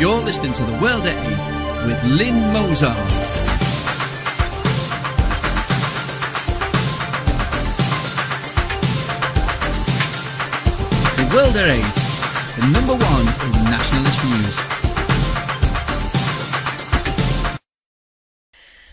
You're listening to The World at 8 with Lynne Mozar. The World at 8, the number one in nationalist news.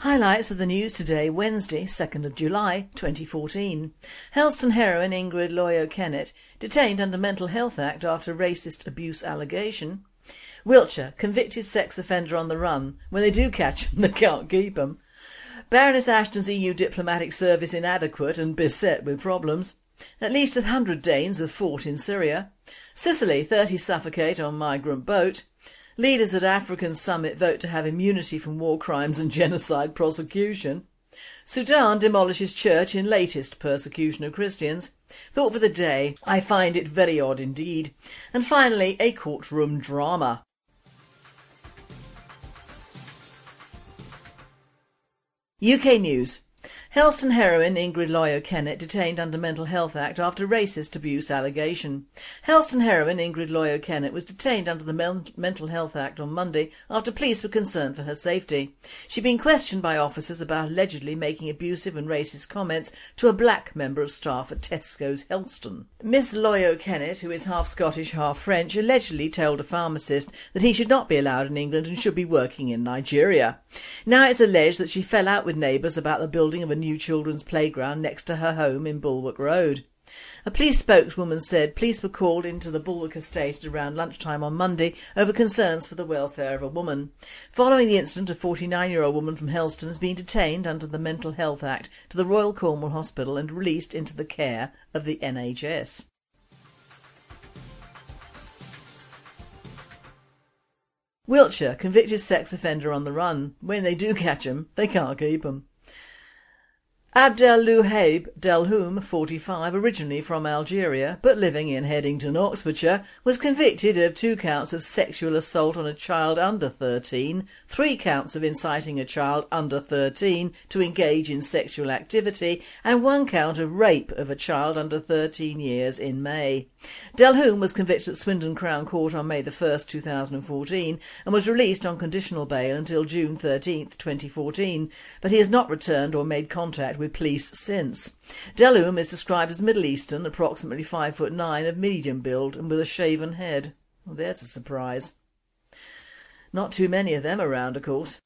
Highlights of the news today, Wednesday, 2nd of July 2014. Helston heroine Ingrid Loyau Kennett detained under Mental Health Act after racist abuse allegation. Wiltshire, convicted sex offender on the run. When they do catch him, they can't keep him. Baroness Ashton's EU diplomatic service inadequate and beset with problems. At least a hundred Danes have fought in Syria. Sicily, 30 suffocate on migrant boat. Leaders at African summit vote to have immunity from war crimes and genocide prosecution. Sudan demolishes church in latest persecution of Christians. Thought for the day, I find it very odd indeed. And finally, a courtroom drama. UK News Helston heroine Ingrid Loyau Kennett detained under Mental Health Act after racist abuse allegation. Helston heroine Ingrid Loyau Kennett was detained under the Men Mental Health Act on Monday after police were concerned for her safety. She'd been questioned by officers about allegedly making abusive and racist comments to a black member of staff at Tesco's Helston. Miss Loyau Kennett, who is half Scottish, half French, allegedly told a pharmacist that he should not be allowed in England and should be working in Nigeria. Now it's alleged that she fell out with neighbours about the building of a new children's playground next to her home in Bulwark Road. A police spokeswoman said police were called into the Bulwark estate at around lunchtime on Monday over concerns for the welfare of a woman. Following the incident, a 49-year-old woman from Helston has been detained under the Mental Health Act to the Royal Cornwall Hospital and released into the care of the NHS. Wiltshire, convicted sex offender on the run. When they do catch him, they can't keep him. Abdel Louhaib Delhoum, 45, originally from Algeria but living in Headington, Oxfordshire, was convicted of two counts of sexual assault on a child under 13, three counts of inciting a child under 13 to engage in sexual activity and one count of rape of a child under 13 years in May. Delhoum was convicted at Swindon Crown Court on May 1, 2014 and was released on conditional bail until June 13, 2014, but he has not returned or made contact with police since. Delhoum is described as Middle Eastern, approximately 5 foot 9, of medium build and with a shaven head. Well, there's a surprise. Not too many of them around, of course.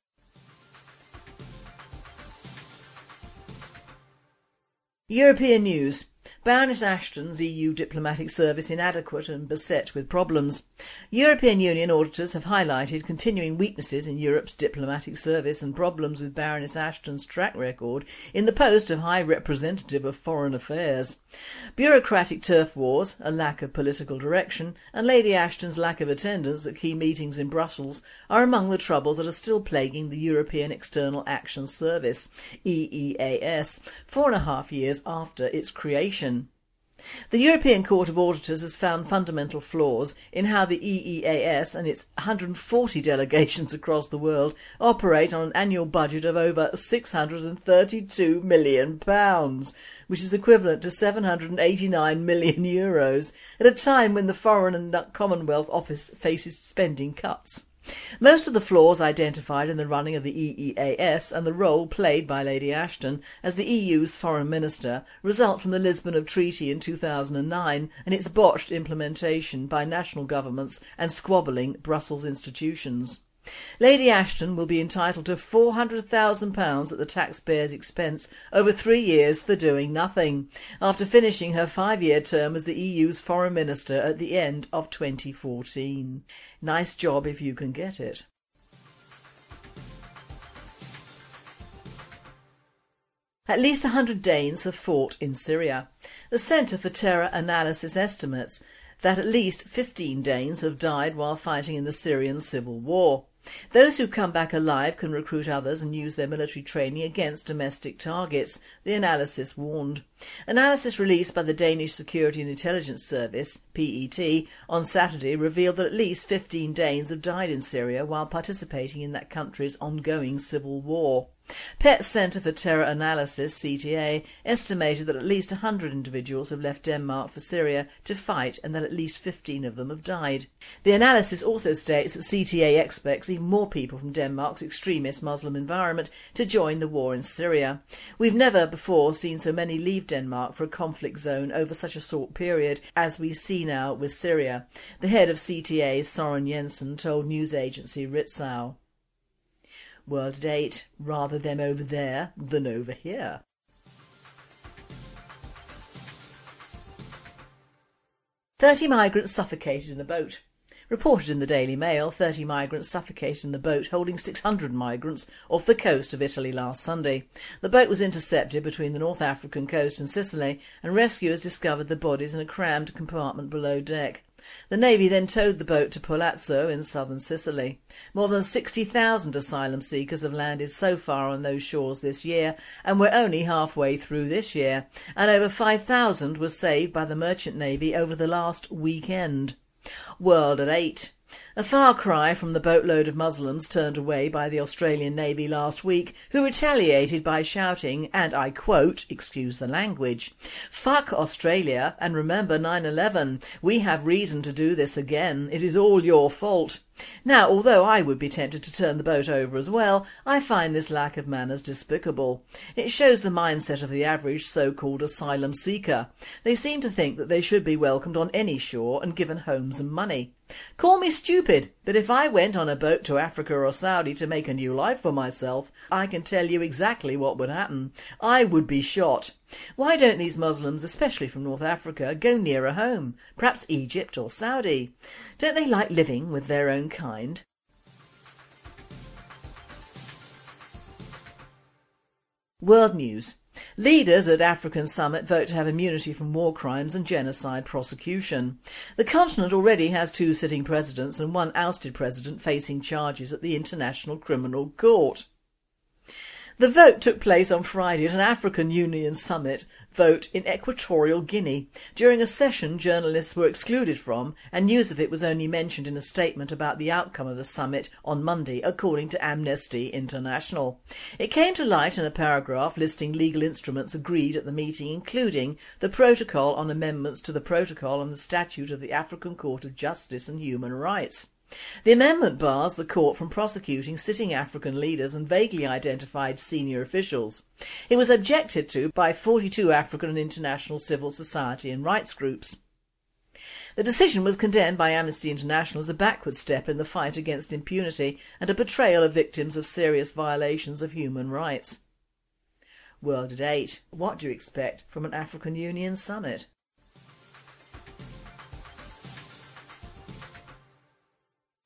European news. Baroness Ashton's EU diplomatic service inadequate and beset with problems. European Union auditors have highlighted continuing weaknesses in Europe's diplomatic service and problems with Baroness Ashton's track record in the post of High Representative of Foreign Affairs. Bureaucratic turf wars, a lack of political direction and Lady Ashton's lack of attendance at key meetings in Brussels are among the troubles that are still plaguing the European External Action Service, EEAS, four and a half years after its creation. The European Court of Auditors has found fundamental flaws in how the EEAS and its 140 delegations across the world operate on an annual budget of over £632 million, which is equivalent to 789 million euros, at a time when the Foreign and Commonwealth Office faces spending cuts. Most of the flaws identified in the running of the EEAS and the role played by Lady Ashton as the EU's foreign minister result from the Lisbon Treaty in 2009 and its botched implementation by national governments and squabbling Brussels institutions. Lady Ashton will be entitled to £400,000 at the taxpayer's expense over three years for doing nothing, after finishing her five-year term as the EU's foreign minister at the end of 2014. Nice job if you can get it. At least 100 Danes have fought in Syria. The Centre for Terror Analysis estimates that at least 15 Danes have died while fighting in the Syrian civil war. Those who come back alive can recruit others and use their military training against domestic targets, the analysis warned. Analysis released by the Danish Security and Intelligence Service, PET, on Saturday revealed that at least 15 Danes have died in Syria while participating in that country's ongoing civil war. PET Centre for Terror Analysis CTA estimated that at least 100 individuals have left Denmark for Syria to fight and that at least 15 of them have died. The analysis also states that CTA expects even more people from Denmark's extremist Muslim environment to join the war in Syria. We've never before seen so many leave Denmark for a conflict zone over such a short period as we see now with Syria, the head of CTA Soren Jensen told news agency Ritzau. World at 8, rather them over there than over here. Thirty migrants suffocated in a boat. Reported in the Daily Mail, 30 migrants suffocated in the boat holding 600 migrants off the coast of Italy last Sunday. The boat was intercepted between the North African coast and Sicily and rescuers discovered the bodies in a crammed compartment below deck. The Navy then towed the boat to Pozzallo in southern Sicily. More than 60,000 asylum seekers have landed so far on those shores this year and we're only halfway through this year and over 5,000 were saved by the Merchant Navy over the last weekend. World at 8. A far cry from the boatload of Muslims turned away by the Australian Navy last week, who retaliated by shouting, and I quote, excuse the language, Fuck Australia and remember 9-11. We have reason to do this again. It is all your fault. Now, although I would be tempted to turn the boat over as well, I find this lack of manners despicable. It shows the mindset of the average so-called asylum seeker. They seem to think that they should be welcomed on any shore and given homes and money. Call me stupid, but if I went on a boat to Africa or Saudi to make a new life for myself, I can tell you exactly what would happen. I would be shot. Why don't these Muslims, especially from North Africa, go nearer home, perhaps Egypt or Saudi? Don't they like living with their own kind? World News Leaders at African summit vote to have immunity from war crimes and genocide prosecution. The continent already has two sitting presidents and one ousted president facing charges at the International Criminal Court. The vote took place on Friday at an African Union summit vote in Equatorial Guinea during a session journalists were excluded from and news of it was only mentioned in a statement about the outcome of the summit on Monday according to Amnesty International. It came to light in a paragraph listing legal instruments agreed at the meeting including the Protocol on Amendments to the Protocol on the Statute of the African Court of Justice and Human Rights. The amendment bars the court from prosecuting sitting African leaders and vaguely identified senior officials. It was objected to by 42 African and international civil society and rights groups. The decision was condemned by Amnesty International as a backward step in the fight against impunity and a portrayal of victims of serious violations of human rights. World at 8. What do you expect from an African Union summit?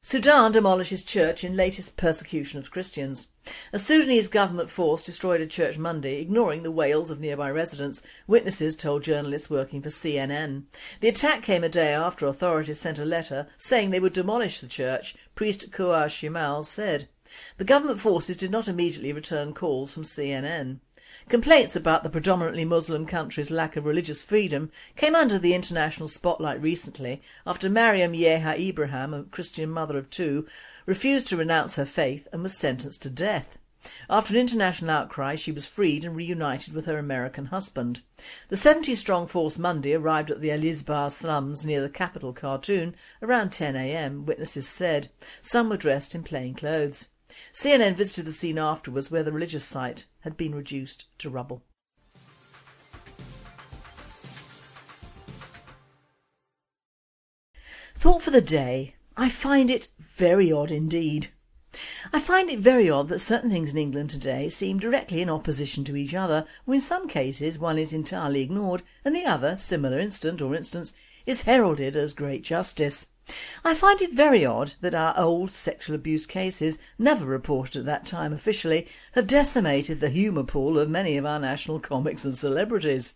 Sudan demolishes church in latest persecution of Christians. A Sudanese government force destroyed a church Monday, ignoring the wails of nearby residents, witnesses told journalists working for CNN. The attack came a day after authorities sent a letter saying they would demolish the church, priest Kouar Shimal said. The government forces did not immediately return calls from CNN. Complaints about the predominantly Muslim country's lack of religious freedom came under the international spotlight recently after Mariam Yahia Ibrahim, a Christian mother of two, refused to renounce her faith and was sentenced to death. After an international outcry she was freed and reunited with her American husband. The 70-strong force Monday arrived at the Alizbar slums near the capital Khartoum around 10am, witnesses said. Some were dressed in plain clothes. CNN visited the scene afterwards where the religious site had been reduced to rubble. Thought for the day. I find it very odd indeed. I find it very odd that certain things in England today seem directly in opposition to each other, or in some cases one is entirely ignored and the other, similar instant or instance, is heralded as great justice. I find it very odd that our old sexual abuse cases, never reported at that time officially, have decimated the humour pool of many of our national comics and celebrities.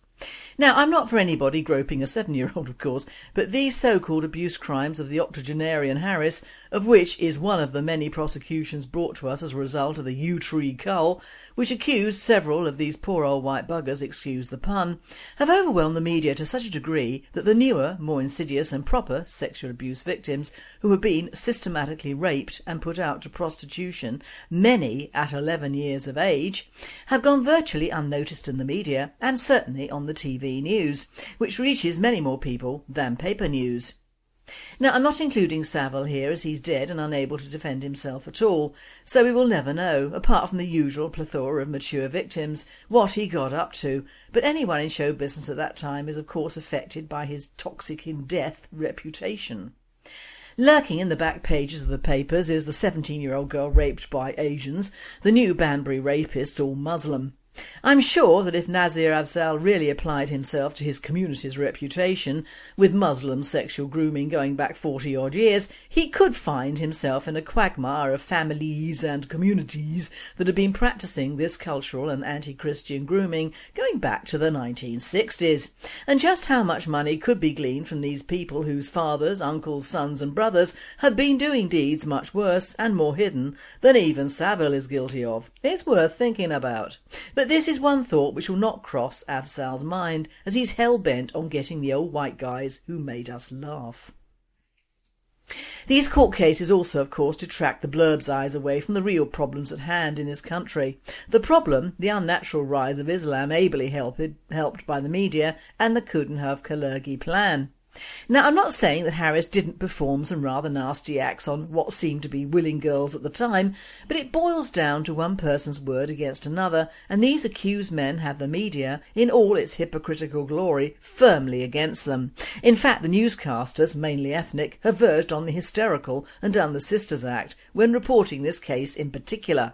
Now, I'm not for anybody groping a seven year old, of course, but these so called abuse crimes of the octogenarian Harris, of which is one of the many prosecutions brought to us as a result of the Yew Tree Cull, which accused several of these poor old white buggers, excuse the pun, have overwhelmed the media to such a degree that the newer, more insidious and proper sexual abuse victims who have been systematically raped and put out to prostitution, many at 11 years of age, have gone virtually unnoticed in the media and certainly on the TV news, which reaches many more people than paper news. Now I'm not including Savile here as he's dead and unable to defend himself at all, so we will never know, apart from the usual plethora of mature victims, what he got up to, but anyone in show business at that time is of course affected by his toxic in death reputation. Lurking in the back pages of the papers is the 17 year old girl raped by Asians, the new Banbury rapists all Muslim. I'm sure that if Nazir Afzal really applied himself to his community's reputation, with Muslim sexual grooming going back 40 odd years, he could find himself in a quagmire of families and communities that have been practising this cultural and anti-Christian grooming going back to the 1960s. And just how much money could be gleaned from these people whose fathers, uncles, sons and brothers have been doing deeds much worse and more hidden than even Savile is guilty of, it's worth thinking about. But but this is one thought which will not cross Afzal's mind as he's hell-bent on getting the old white guys who made us laugh. These court cases also of course detract the blurb's eyes away from the real problems at hand in this country. The problem, the unnatural rise of Islam ably helped, helped by the media and the Coudenhove-Kalergi plan. Now I'm not saying that Harris didn't perform some rather nasty acts on what seemed to be willing girls at the time, but it boils down to one person's word against another and these accused men have the media, in all its hypocritical glory, firmly against them. In fact the newscasters, mainly ethnic, have verged on the hysterical and done the Sisters Act when reporting this case in particular.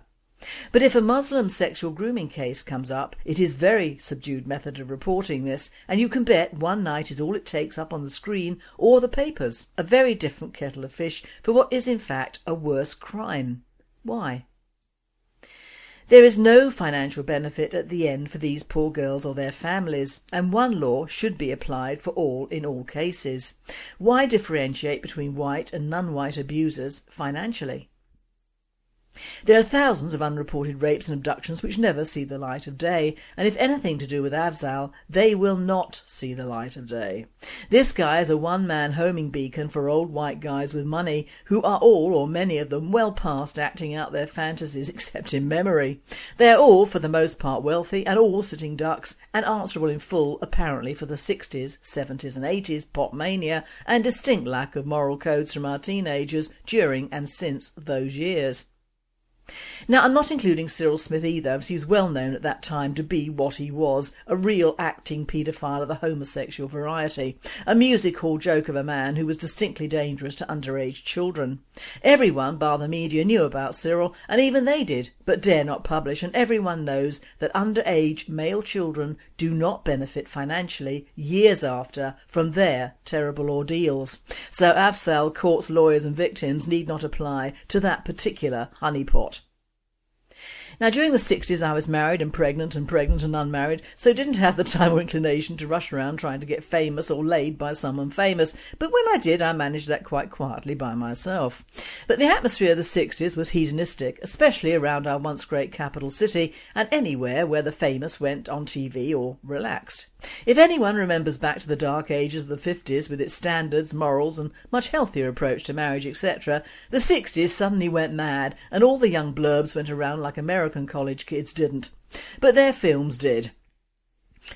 But if a Muslim sexual grooming case comes up, it is very subdued method of reporting this and you can bet one night is all it takes up on the screen or the papers. A very different kettle of fish for what is in fact a worse crime. Why? There is no financial benefit at the end for these poor girls or their families and one law should be applied for all in all cases. Why differentiate between white and non-white abusers financially? There are thousands of unreported rapes and abductions which never see the light of day and if anything to do with Afzal, they will not see the light of day. This guy is a one-man homing beacon for old white guys with money who are all or many of them well past acting out their fantasies except in memory. They are all for the most part wealthy and all sitting ducks and answerable in full apparently for the 60s, 70s and 80s pop mania and distinct lack of moral codes from our teenagers during and since those years. Now I'm not including Cyril Smith either as he was well known at that time to be what he was, a real acting paedophile of the homosexual variety, a music hall joke of a man who was distinctly dangerous to underage children. Everyone, bar the media, knew about Cyril and even they did, but dare not publish and everyone knows that underage male children do not benefit financially years after from their terrible ordeals. So Afzal, courts, lawyers and victims need not apply to that particular honeypot. Now during the 60s I was married and pregnant and pregnant and unmarried so didn't have the time or inclination to rush around trying to get famous or laid by someone famous but when I did I managed that quite quietly by myself. But the atmosphere of the 60s was hedonistic especially around our once great capital city and anywhere where the famous went on TV or relaxed. If anyone remembers back to the dark ages of the 50s with its standards, morals and much healthier approach to marriage etc, the 60s suddenly went mad and all the young blurbs went around like American college kids didn't. But their films did.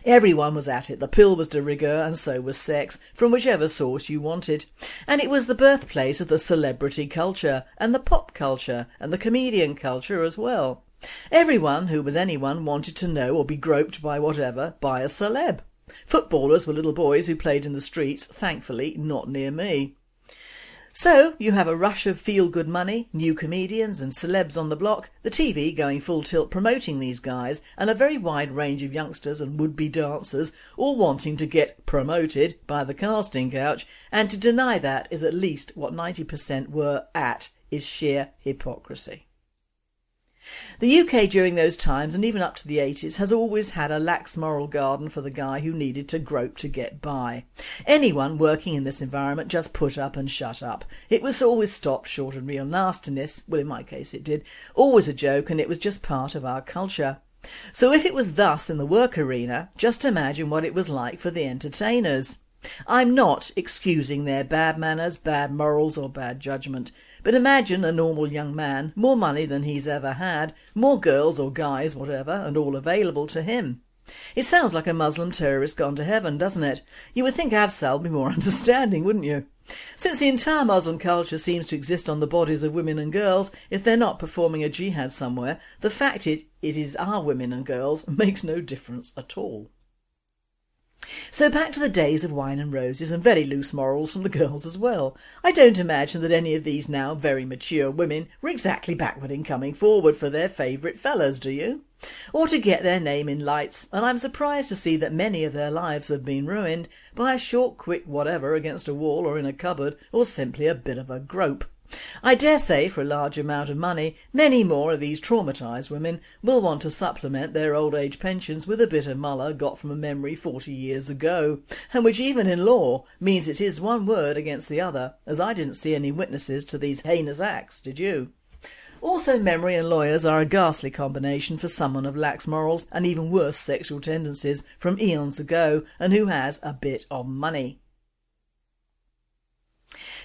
Everyone was at it, the pill was de rigueur and so was sex, from whichever source you wanted. And it was the birthplace of the celebrity culture and the pop culture and the comedian culture as well. Everyone who was anyone wanted to know or be groped by whatever by a celeb. Footballers were little boys who played in the streets, thankfully not near me. So you have a rush of feel-good money, new comedians and celebs on the block, the TV going full tilt promoting these guys and a very wide range of youngsters and would-be dancers all wanting to get promoted by the casting couch and to deny that is at least what 90% were at is sheer hypocrisy. The UK during those times and even up to the 80s has always had a lax moral garden for the guy who needed to grope to get by. Anyone working in this environment just put up and shut up. It was always stopped short of real nastiness, well in my case it did, always a joke and it was just part of our culture. So if it was thus in the work arena, just imagine what it was like for the entertainers. I'm not excusing their bad manners, bad morals or bad judgment. But imagine a normal young man, more money than he's ever had, more girls or guys, whatever, and all available to him. It sounds like a Muslim terrorist gone to heaven, doesn't it? You would think Afzal would be more understanding, wouldn't you? Since the entire Muslim culture seems to exist on the bodies of women and girls, if they're not performing a jihad somewhere, the fact it, it is our women and girls makes no difference at all. So back to the days of wine and roses and very loose morals from the girls as well. I don't imagine that any of these now very mature women were exactly backward in coming forward for their favourite fellas, do you? Or to get their name in lights, and I'm surprised to see that many of their lives have been ruined by a short quick whatever against a wall or in a cupboard or simply a bit of a grope. I dare say for a large amount of money many more of these traumatised women will want to supplement their old age pensions with a bit of mullah got from a memory 40 years ago and which even in law means it is one word against the other as I didn't see any witnesses to these heinous acts, did you? Also memory and lawyers are a ghastly combination for someone of lax morals and even worse sexual tendencies from eons ago and who has a bit of money.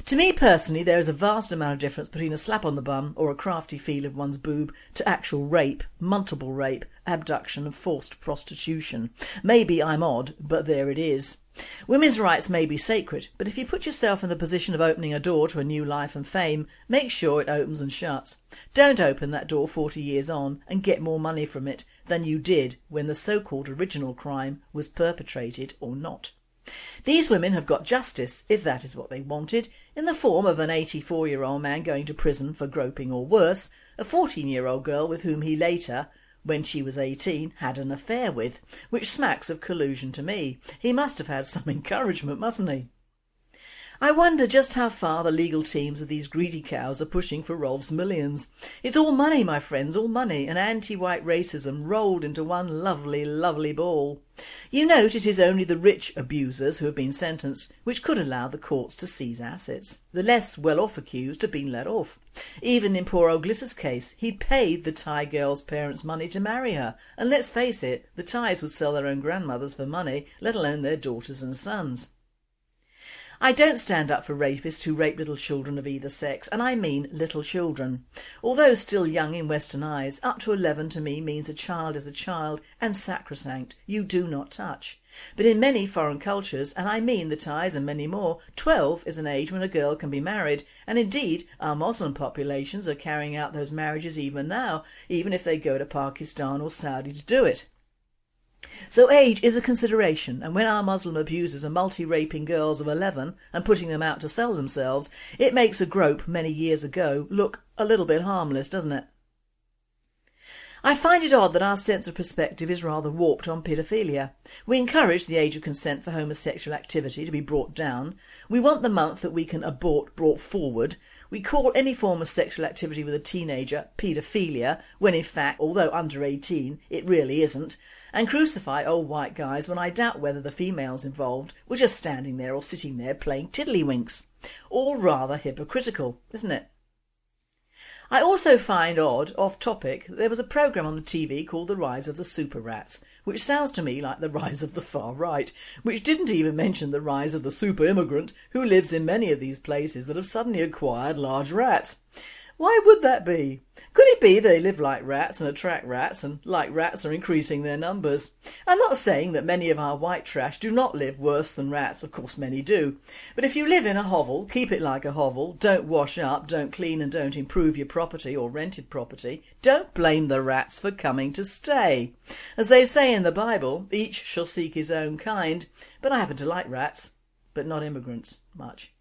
To me personally there is a vast amount of difference between a slap on the bum or a crafty feel of one's boob to actual rape, multiple rape, abduction and forced prostitution. Maybe I'm odd but there it is. Women's rights may be sacred but if you put yourself in the position of opening a door to a new life and fame make sure it opens and shuts. Don't open that door 40 years on and get more money from it than you did when the so-called original crime was perpetrated or not. These women have got justice, if that is what they wanted, in the form of an 84 year old man going to prison for groping or worse, a 14 year old girl with whom he later, when she was 18, had an affair with, which smacks of collusion to me. He must have had some encouragement, mustn't he? I wonder just how far the legal teams of these greedy cows are pushing for Rolf's millions. It's all money, my friends, all money and anti-white racism rolled into one lovely, lovely ball. You note it is only the rich abusers who have been sentenced, which could allow the courts to seize assets. The less well-off accused have been let off. Even in poor old Glitter's case, he'd paid the Thai girl's parents money to marry her, and let's face it, the Thais would sell their own grandmothers for money, let alone their daughters and sons. I don't stand up for rapists who rape little children of either sex and I mean little children. Although still young in western eyes, up to 11 to me means a child is a child and sacrosanct, you do not touch. But in many foreign cultures, and I mean the Thais and many more, 12 is an age when a girl can be married and indeed our Muslim populations are carrying out those marriages even now, even if they go to Pakistan or Saudi to do it. So age is a consideration and when our Muslim abusers are multi-raping girls of 11 and putting them out to sell themselves, it makes a grope many years ago look a little bit harmless, doesn't it? I find it odd that our sense of perspective is rather warped on paedophilia. We encourage the age of consent for homosexual activity to be brought down. We want the month that we can abort brought forward. We call any form of sexual activity with a teenager paedophilia when in fact, although under 18, it really isn't. And crucify old white guys when I doubt whether the females involved were just standing there or sitting there playing tiddlywinks. All rather hypocritical, isn't it? I also find odd, off topic, there was a programme on the TV called The Rise of the Super Rats, which sounds to me like the rise of the far right, which didn't even mention the rise of the super immigrant who lives in many of these places that have suddenly acquired large rats. Why would that be? Could it be they live like rats and attract rats and like rats are increasing their numbers? I'm not saying that many of our white trash do not live worse than rats, of course many do. But if you live in a hovel, keep it like a hovel, don't wash up, don't clean and don't improve your property or rented property, don't blame the rats for coming to stay. As they say in the Bible, each shall seek his own kind, but I happen to like rats, but not immigrants much.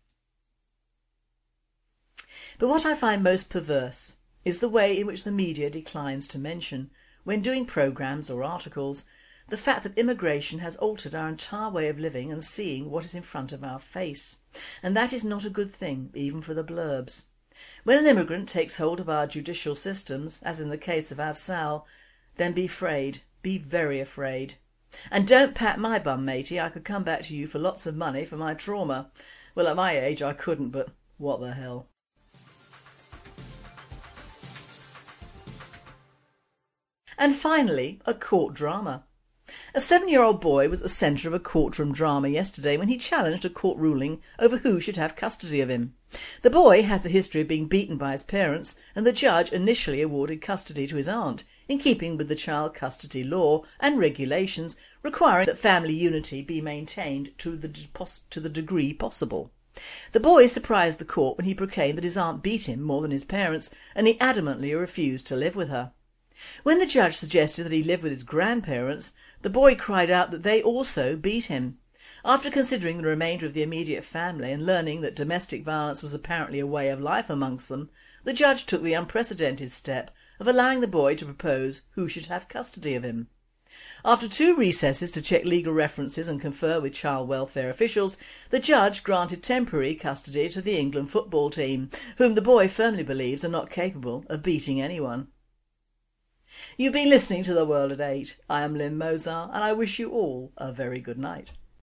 But what I find most perverse is the way in which the media declines to mention, when doing programmes or articles, the fact that immigration has altered our entire way of living and seeing what is in front of our face. And that is not a good thing, even for the blurbs. When an immigrant takes hold of our judicial systems, as in the case of Afzal, then be afraid, be very afraid. And don't pat my bum matey, I could come back to you for lots of money for my trauma. Well at my age I couldn't but what the hell. And finally, a court drama. A seven-year-old boy was the centre of a courtroom drama yesterday when he challenged a court ruling over who should have custody of him. The boy has a history of being beaten by his parents and the judge initially awarded custody to his aunt, in keeping with the child custody law and regulations requiring that family unity be maintained to the, to the degree possible. The boy surprised the court when he proclaimed that his aunt beat him more than his parents and he adamantly refused to live with her. When the judge suggested that he live with his grandparents, the boy cried out that they also beat him. After considering the remainder of the immediate family and learning that domestic violence was apparently a way of life amongst them, the judge took the unprecedented step of allowing the boy to propose who should have custody of him. After two recesses to check legal references and confer with child welfare officials, the judge granted temporary custody to the England football team, whom the boy firmly believes are not capable of beating anyone. You've been listening to The World at 8. I am Lynne Mozar and I wish you all a very good night.